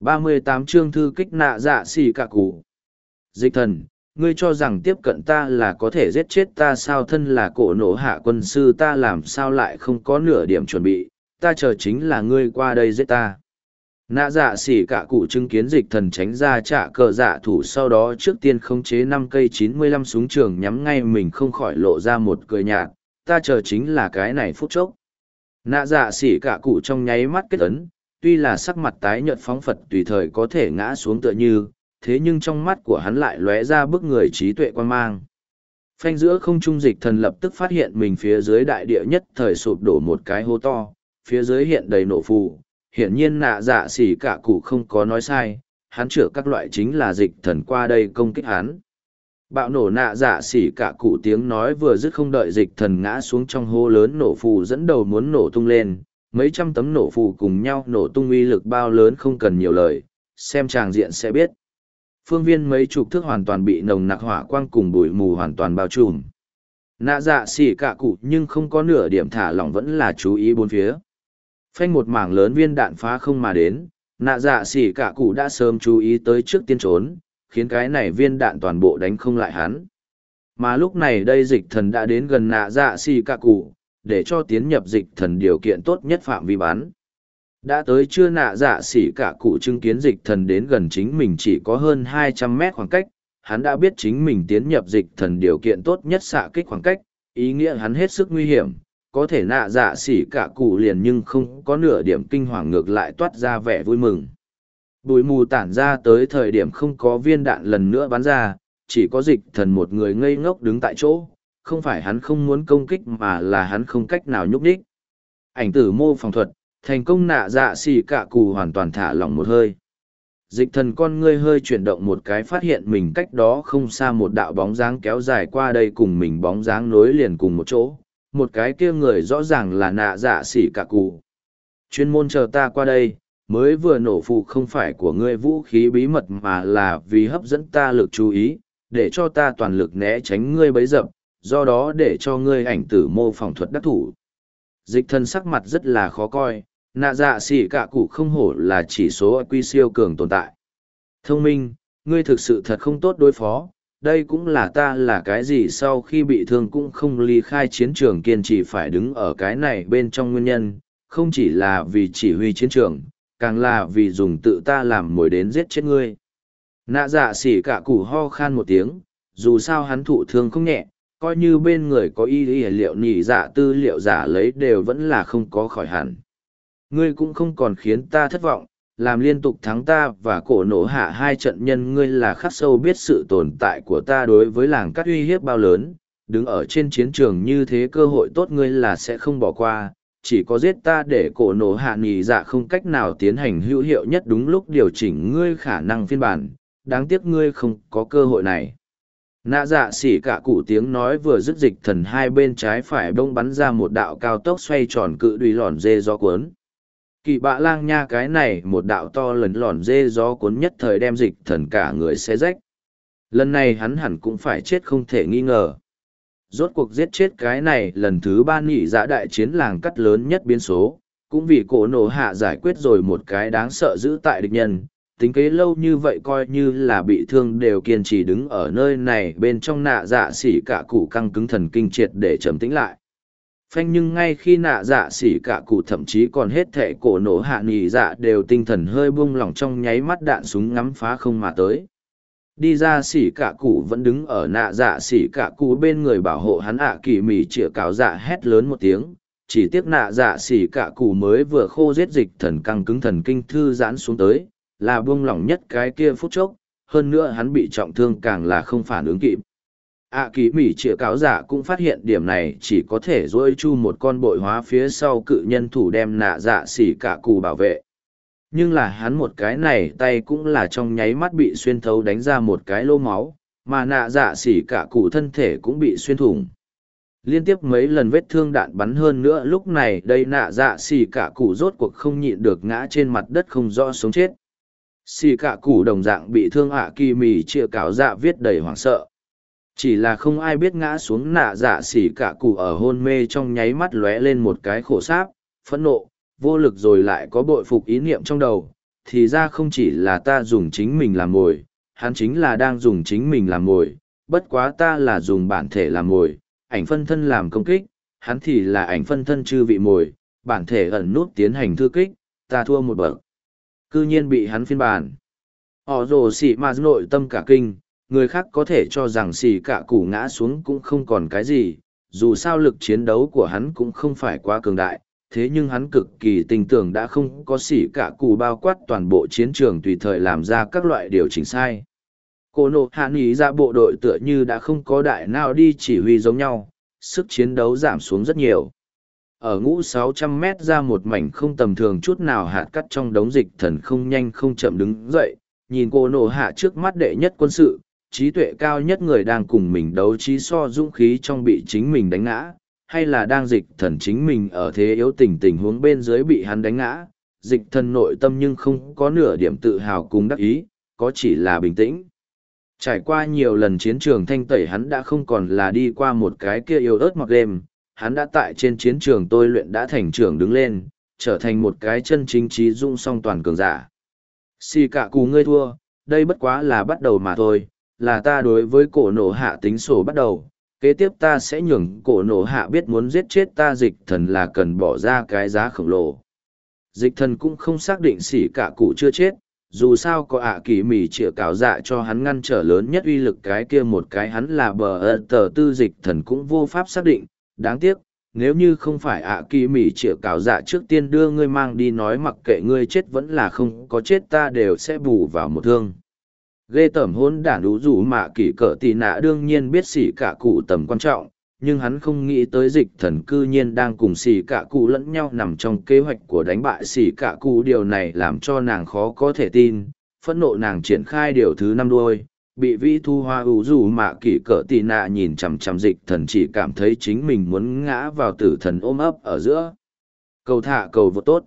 38 chương thư kích nạ dạ xỉ cả cụ. Dịch thần, ngươi cho rằng tiếp cận ta là có thể giết chết ta sao thân là cổ nổ hạ quân sư ta làm sao lại không có nửa điểm chuẩn bị, ta chờ chính là ngươi qua đây giết ta. Nạ dạ xỉ cả cụ chứng kiến dịch thần tránh ra trả cờ dạ thủ sau đó trước tiên khống chế năm cây chín mươi lăm súng trường nhắm ngay mình không khỏi lộ ra một cười nhạt, ta chờ chính là cái này phút chốc. Nạ dạ xỉ cả cụ trong nháy mắt kết ấn, tuy là sắc mặt tái nhợt phóng phật tùy thời có thể ngã xuống tựa như, thế nhưng trong mắt của hắn lại lóe ra bức người trí tuệ quan mang. Phanh giữa không trung dịch thần lập tức phát hiện mình phía dưới đại địa nhất thời sụp đổ một cái hố to, phía dưới hiện đầy nổ phù, hiển nhiên nạ dạ xỉ cả cụ không có nói sai, hắn chữa các loại chính là dịch thần qua đây công kích hắn. Bạo nổ nạ dạ xỉ cả cụ tiếng nói vừa dứt không đợi dịch thần ngã xuống trong hố lớn nổ phù dẫn đầu muốn nổ tung lên, mấy trăm tấm nổ phù cùng nhau nổ tung uy lực bao lớn không cần nhiều lời, xem tràng diện sẽ biết. Phương viên mấy chục thước hoàn toàn bị nồng nặc hỏa quang cùng bụi mù hoàn toàn bao trùm. Nạ dạ xỉ cả cụ nhưng không có nửa điểm thả lỏng vẫn là chú ý bốn phía. Phanh một mảng lớn viên đạn phá không mà đến, nạ dạ xỉ cả cụ đã sớm chú ý tới trước tiên trốn, khiến cái này viên đạn toàn bộ đánh không lại hắn. Mà lúc này đây dịch thần đã đến gần nạ dạ xỉ cả cụ, để cho tiến nhập dịch thần điều kiện tốt nhất phạm vi bắn. Đã tới chưa nạ dạ xỉ cả cụ chứng kiến dịch thần đến gần chính mình chỉ có hơn 200 mét khoảng cách, hắn đã biết chính mình tiến nhập dịch thần điều kiện tốt nhất xạ kích khoảng cách, ý nghĩa hắn hết sức nguy hiểm, có thể nạ dạ xỉ cả cụ liền nhưng không có nửa điểm kinh hoàng ngược lại toát ra vẻ vui mừng. Bụi mù tản ra tới thời điểm không có viên đạn lần nữa bắn ra, chỉ có dịch thần một người ngây ngốc đứng tại chỗ, không phải hắn không muốn công kích mà là hắn không cách nào nhúc đích. Ảnh tử mô phòng thuật, thành công nạ dạ xỉ cả cụ hoàn toàn thả lỏng một hơi. Dịch thần con ngươi hơi chuyển động một cái phát hiện mình cách đó không xa một đạo bóng dáng kéo dài qua đây cùng mình bóng dáng nối liền cùng một chỗ, một cái kia người rõ ràng là nạ dạ xỉ cả cụ. Chuyên môn chờ ta qua đây, mới vừa nổ phụ không phải của ngươi vũ khí bí mật mà là vì hấp dẫn ta lực chú ý, để cho ta toàn lực né tránh ngươi bấy dập, do đó để cho ngươi ảnh tử mô phỏng thuật đắc thủ. Dịch thân sắc mặt rất là khó coi, nạ dạ xỉ cả cụ không hổ là chỉ số quy siêu cường tồn tại. Thông minh, ngươi thực sự thật không tốt đối phó, đây cũng là ta là cái gì sau khi bị thương cũng không ly khai chiến trường kiên trì phải đứng ở cái này bên trong nguyên nhân, không chỉ là vì chỉ huy chiến trường, càng là vì dùng tự ta làm mồi đến giết chết ngươi. Nạ dạ xỉ cả củ ho khan một tiếng, dù sao hắn thụ thương không nhẹ, coi như bên người có y y liệu nhị dạ tư liệu giả lấy đều vẫn là không có khỏi hẳn. Ngươi cũng không còn khiến ta thất vọng, làm liên tục thắng ta và cổ nổ hạ hai trận nhân ngươi là khắc sâu biết sự tồn tại của ta đối với làng cắt uy hiếp bao lớn, đứng ở trên chiến trường như thế cơ hội tốt ngươi là sẽ không bỏ qua, chỉ có giết ta để cổ nổ hạ nghỉ dạ không cách nào tiến hành hữu hiệu nhất đúng lúc điều chỉnh ngươi khả năng phiên bản, đáng tiếc ngươi không có cơ hội này. Nạ dạ xỉ cả cụ tiếng nói vừa dứt dịch thần hai bên trái phải bông bắn ra một đạo cao tốc xoay tròn cự đùi lòn dê gió cuốn. Kỳ bạ lang nha cái này một đạo to lần lòn dê gió cuốn nhất thời đem dịch thần cả người xe rách. Lần này hắn hẳn cũng phải chết không thể nghi ngờ. Rốt cuộc giết chết cái này lần thứ ba nghỉ giã dạ đại chiến làng cắt lớn nhất biến số. Cũng vì cổ nổ hạ giải quyết rồi một cái đáng sợ giữ tại địch nhân tính kế lâu như vậy coi như là bị thương đều kiên trì đứng ở nơi này bên trong nạ dạ xỉ cả cụ căng cứng thần kinh triệt để trầm tĩnh lại. Phanh nhưng ngay khi nạ dạ xỉ cả cụ thậm chí còn hết thệ cổ nổ hạ nghỉ dạ đều tinh thần hơi buông lỏng trong nháy mắt đạn súng ngắm phá không mà tới. Đi ra xỉ cả cụ vẫn đứng ở nạ dạ xỉ cả cụ bên người bảo hộ hắn ạ kỳ mỉ chĩa cáo dạ hét lớn một tiếng, chỉ tiếc nạ dạ xỉ cả cụ mới vừa khô giết dịch thần căng cứng thần kinh thư giãn xuống tới là buông lỏng nhất cái kia phút chốc, hơn nữa hắn bị trọng thương càng là không phản ứng kịp. Ạ ký mỹ triệu cáo giả cũng phát hiện điểm này chỉ có thể dỗi chu một con bội hóa phía sau cự nhân thủ đem nạ dạ xỉ cả cù bảo vệ. Nhưng là hắn một cái này tay cũng là trong nháy mắt bị xuyên thấu đánh ra một cái lô máu, mà nạ dạ xỉ cả cụ thân thể cũng bị xuyên thủng. Liên tiếp mấy lần vết thương đạn bắn hơn nữa lúc này đây nạ dạ xỉ cả cụ rốt cuộc không nhịn được ngã trên mặt đất không rõ sống chết xì cả cụ đồng dạng bị thương ạ kỳ mì chia cáo dạ viết đầy hoảng sợ chỉ là không ai biết ngã xuống nạ dạ xỉ cả cụ ở hôn mê trong nháy mắt lóe lên một cái khổ sáp phẫn nộ vô lực rồi lại có bội phục ý niệm trong đầu thì ra không chỉ là ta dùng chính mình làm mồi, hắn chính là đang dùng chính mình làm mồi, bất quá ta là dùng bản thể làm mồi, ảnh phân thân làm công kích, hắn thì là ảnh phân thân chư vị mồi, bản thể ẩn nút tiến hành thư kích, ta thua một bậc. Cư nhiên bị hắn phiên bản. Họ rồ xỉ mà nội tâm cả kinh, người khác có thể cho rằng xỉ cả củ ngã xuống cũng không còn cái gì, dù sao lực chiến đấu của hắn cũng không phải quá cường đại, thế nhưng hắn cực kỳ tình tưởng đã không có xỉ cả củ bao quát toàn bộ chiến trường tùy thời làm ra các loại điều chỉnh sai. Cô nộ hạ nghĩ ra bộ đội tựa như đã không có đại nào đi chỉ huy giống nhau, sức chiến đấu giảm xuống rất nhiều. Ở ngũ 600 mét ra một mảnh không tầm thường chút nào hạt cắt trong đống dịch thần không nhanh không chậm đứng dậy, nhìn cô nổ hạ trước mắt đệ nhất quân sự, trí tuệ cao nhất người đang cùng mình đấu trí so dũng khí trong bị chính mình đánh ngã, hay là đang dịch thần chính mình ở thế yếu tình tình huống bên dưới bị hắn đánh ngã, dịch thần nội tâm nhưng không có nửa điểm tự hào cùng đắc ý, có chỉ là bình tĩnh. Trải qua nhiều lần chiến trường thanh tẩy hắn đã không còn là đi qua một cái kia yêu ớt mọc đêm, hắn đã tại trên chiến trường tôi luyện đã thành trưởng đứng lên, trở thành một cái chân chính trí dung song toàn cường giả. Xì cả cù ngươi thua, đây bất quá là bắt đầu mà thôi, là ta đối với cổ nổ hạ tính sổ bắt đầu. Kế tiếp ta sẽ nhường cổ nổ hạ biết muốn giết chết ta dịch thần là cần bỏ ra cái giá khổng lồ. Dịch thần cũng không xác định xỉ cả cụ chưa chết, dù sao có ạ kỳ mỉ chĩa cảo dạ cho hắn ngăn trở lớn nhất uy lực cái kia một cái hắn là bờ ơ tờ tư dịch thần cũng vô pháp xác định đáng tiếc, nếu như không phải ạ kỳ mỉ chĩa cào dạ trước tiên đưa ngươi mang đi nói mặc kệ ngươi chết vẫn là không có chết ta đều sẽ bù vào một thương. Ghê tởm hôn đản đủ rủ mạ kỷ cỡ tì nạ đương nhiên biết xỉ cả cụ tầm quan trọng, nhưng hắn không nghĩ tới dịch thần cư nhiên đang cùng xỉ cả cụ lẫn nhau nằm trong kế hoạch của đánh bại xỉ cả cụ. Điều này làm cho nàng khó có thể tin, phẫn nộ nàng triển khai điều thứ năm đôi bị vi thu hoa ủ dù mạ kỷ cỡ tì nạ nhìn chằm chằm dịch thần chỉ cảm thấy chính mình muốn ngã vào tử thần ôm ấp ở giữa. Cầu thả cầu vô tốt.